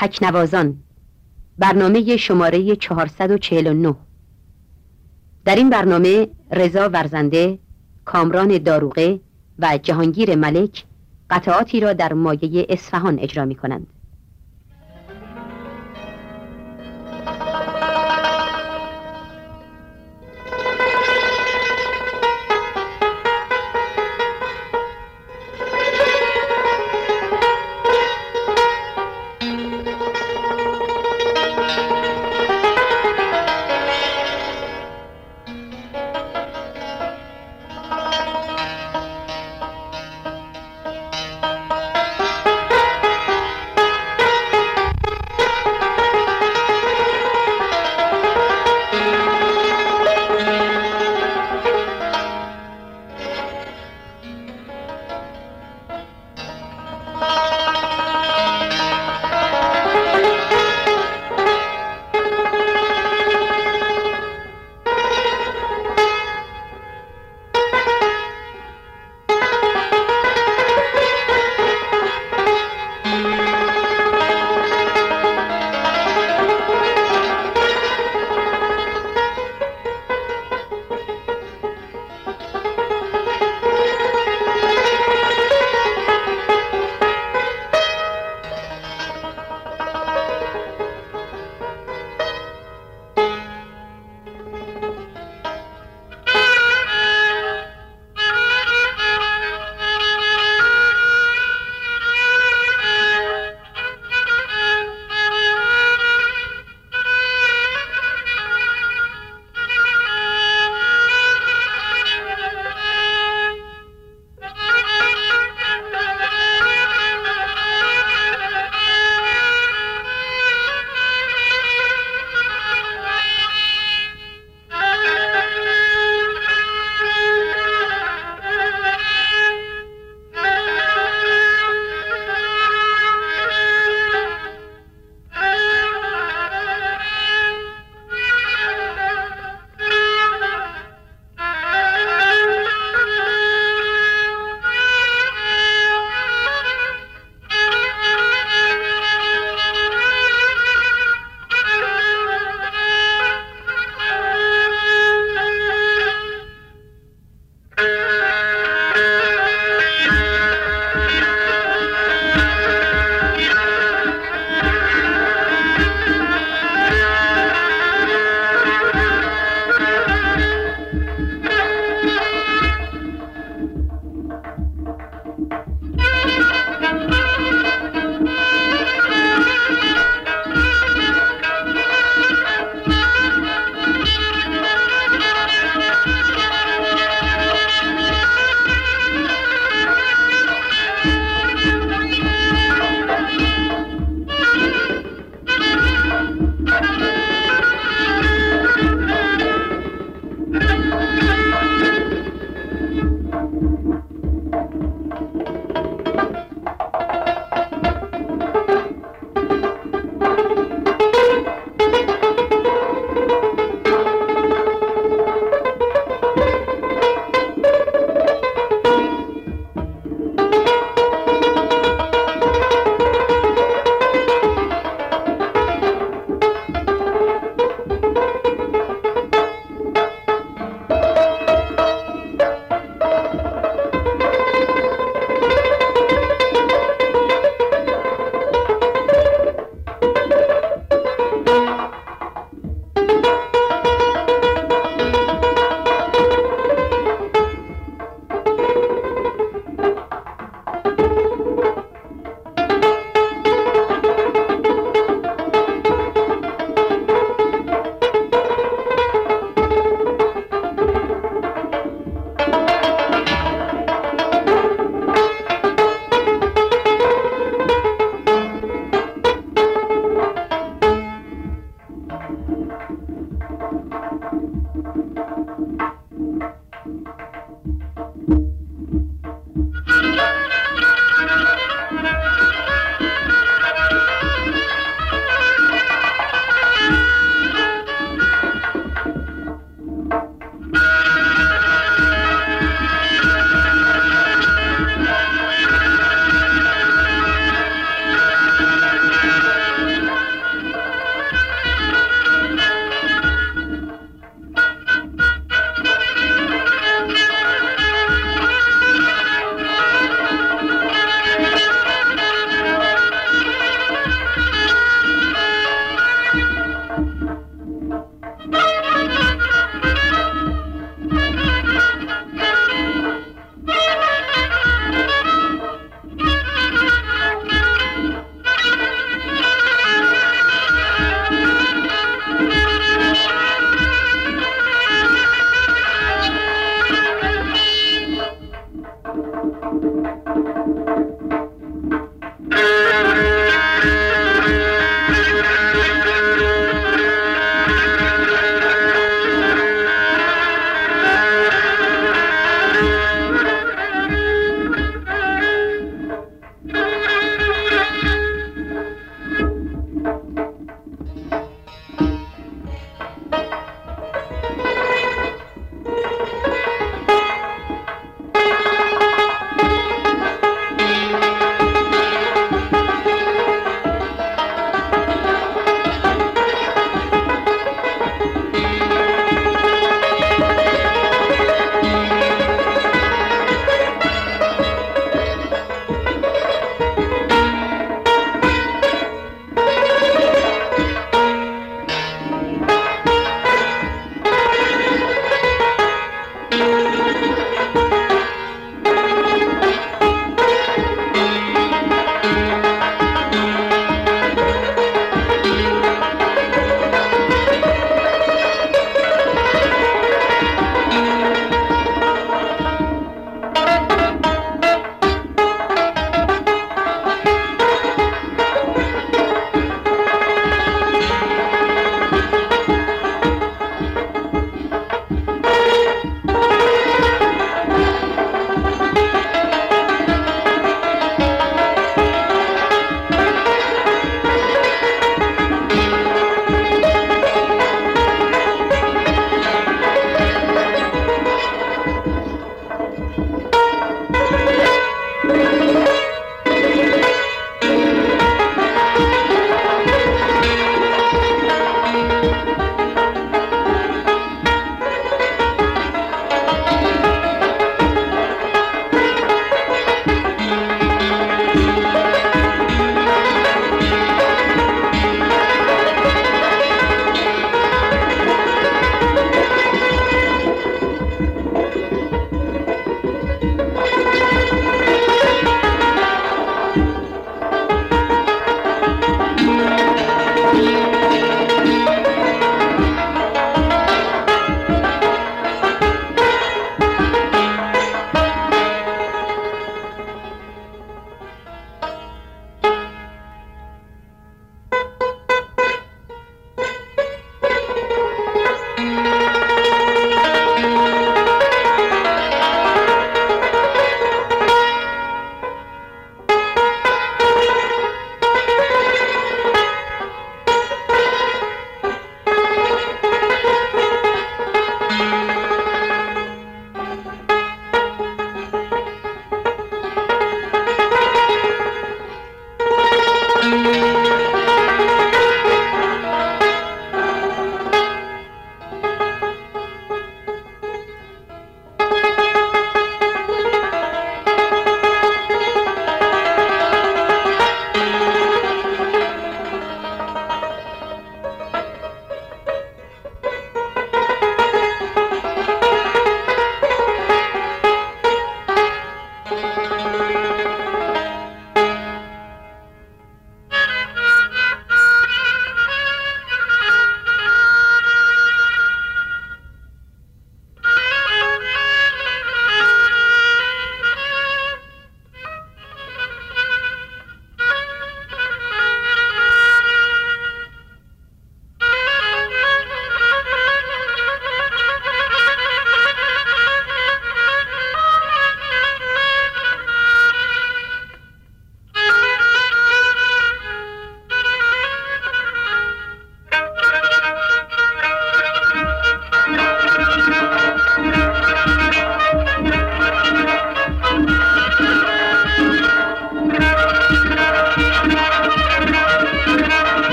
تکنوازان برنامه شماره 449 در این برنامه رضا ورزنده، کامران داروغه و جهانگیر ملک قطعاتی را در مایه اصفهان اجرا می کنند.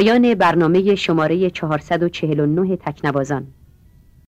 پایان برنامه شماره 449 تکنوازان.